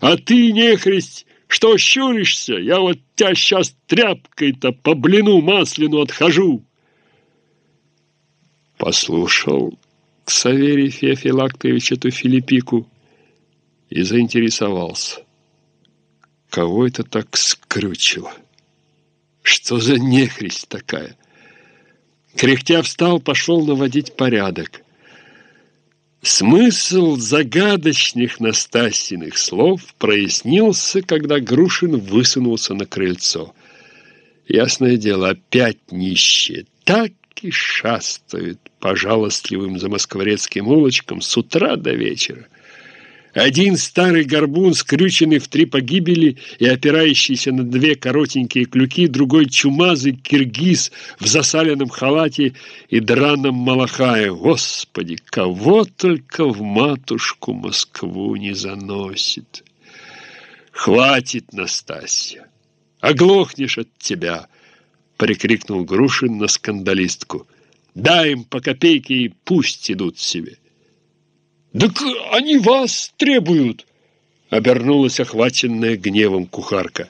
А ты, нехристь, что щуришься? Я вот тебя сейчас тряпкой-то по блину маслину отхожу. Послушал Ксаверий Феофилактович эту Филиппику и заинтересовался. Кого это так скрючило? Что за нехристь такая? Кряхтя встал, пошел наводить порядок. Смысл загадочных Настасьиных слов прояснился, когда Грушин высунулся на крыльцо. Ясное дело, опять нищие. Так и шастают по жалостливым замоскворецким улочкам с утра до вечера. Один старый горбун, скрюченный в три погибели и опирающийся на две коротенькие клюки, другой чумазый киргиз в засаленном халате и драном малахае. Господи, кого только в матушку Москву не заносит! Хватит, Настасья! Оглохнешь от тебя! Прикрикнул Грушин на скандалистку. Дай им по копейке и пусть идут себе. «Так они вас требуют!» Обернулась охваченная гневом кухарка.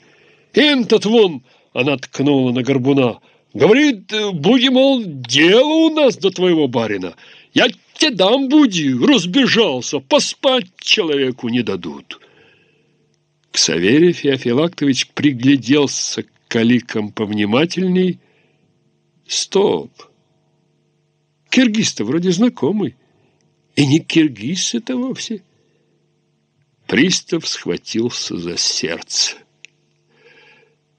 «Этот вон!» — она ткнула на горбуна. «Говорит, будем, мол, дело у нас до твоего барина. Я тебе дам буди!» Разбежался, поспать человеку не дадут. Ксаверий Феофилактович пригляделся к каликам повнимательней. «Стоп! Киргиз-то вроде знакомый». И не киргиз это вовсе. Пристав схватился за сердце.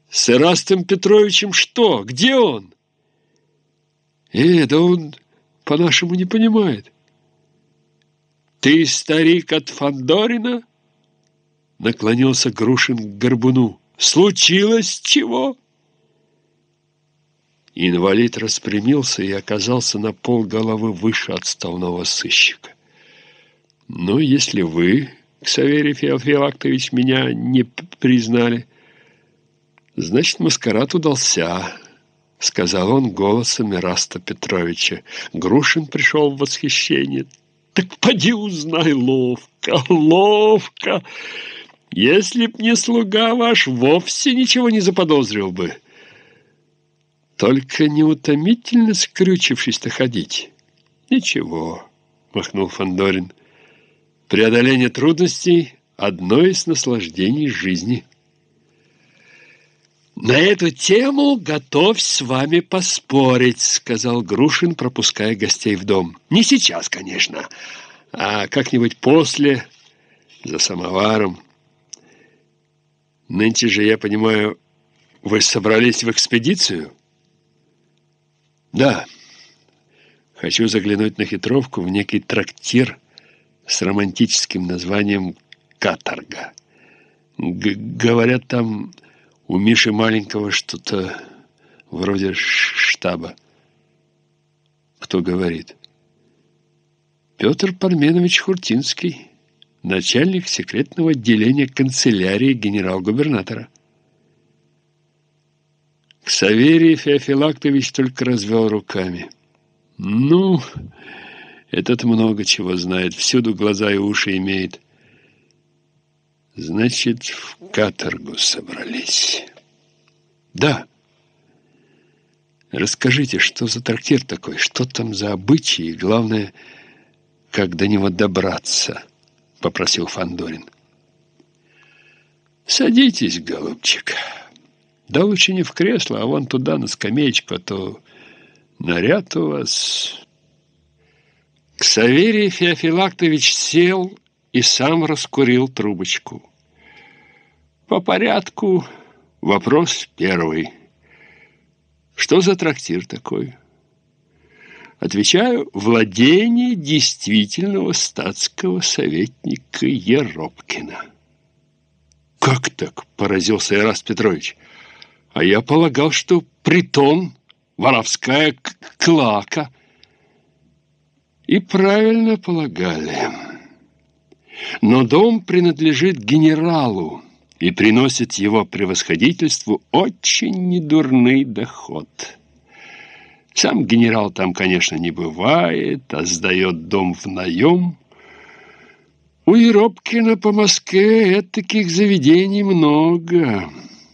С Ирастом Петровичем что? Где он? Э, да он по-нашему не понимает. Ты старик от Фандорина? Наклонился Грушин к горбуну. Случилось чего? Инвалид распрямился и оказался на пол головы выше отставного сыщика. «Ну, если вы, Ксаверий Феофилактович, меня не признали, значит, маскарад удался», — сказал он голосом Ираста Петровича. Грушин пришел в восхищение. «Так поди узнай, ловко, ловко! Если б не слуга ваш, вовсе ничего не заподозрил бы». Только неутомительно скрючившись-то ходить. Ничего, махнул Фандорин. Преодоление трудностей — одно из наслаждений жизни. «На эту тему готов с вами поспорить», — сказал Грушин, пропуская гостей в дом. «Не сейчас, конечно, а как-нибудь после, за самоваром. Нынче же, я понимаю, вы собрались в экспедицию?» Да, хочу заглянуть на хитровку в некий трактир с романтическим названием «Каторга». Г говорят, там у Миши маленького что-то вроде штаба. Кто говорит? Петр Парменович Хуртинский, начальник секретного отделения канцелярии генерал-губернатора. Саверий Феофилактович только развел руками. «Ну, этот много чего знает, всюду глаза и уши имеет. Значит, в каторгу собрались». «Да». «Расскажите, что за трактир такой, что там за обычаи, и, главное, как до него добраться?» — попросил Фандорин. «Садитесь, голубчик». Да лучше не в кресло, а вон туда, на скамеечку, а то наряд у вас. Ксаверий Феофилактович сел и сам раскурил трубочку. По порядку вопрос первый. Что за трактир такой? Отвечаю, владение действительного статского советника Еропкина. «Как так?» – поразился Ираст Петрович – а я полагал, что притон, воровская клака. И правильно полагали. Но дом принадлежит генералу и приносит его превосходительству очень недурный доход. Сам генерал там, конечно, не бывает, а сдает дом в наем. У Еропкина по Москве таких заведений много.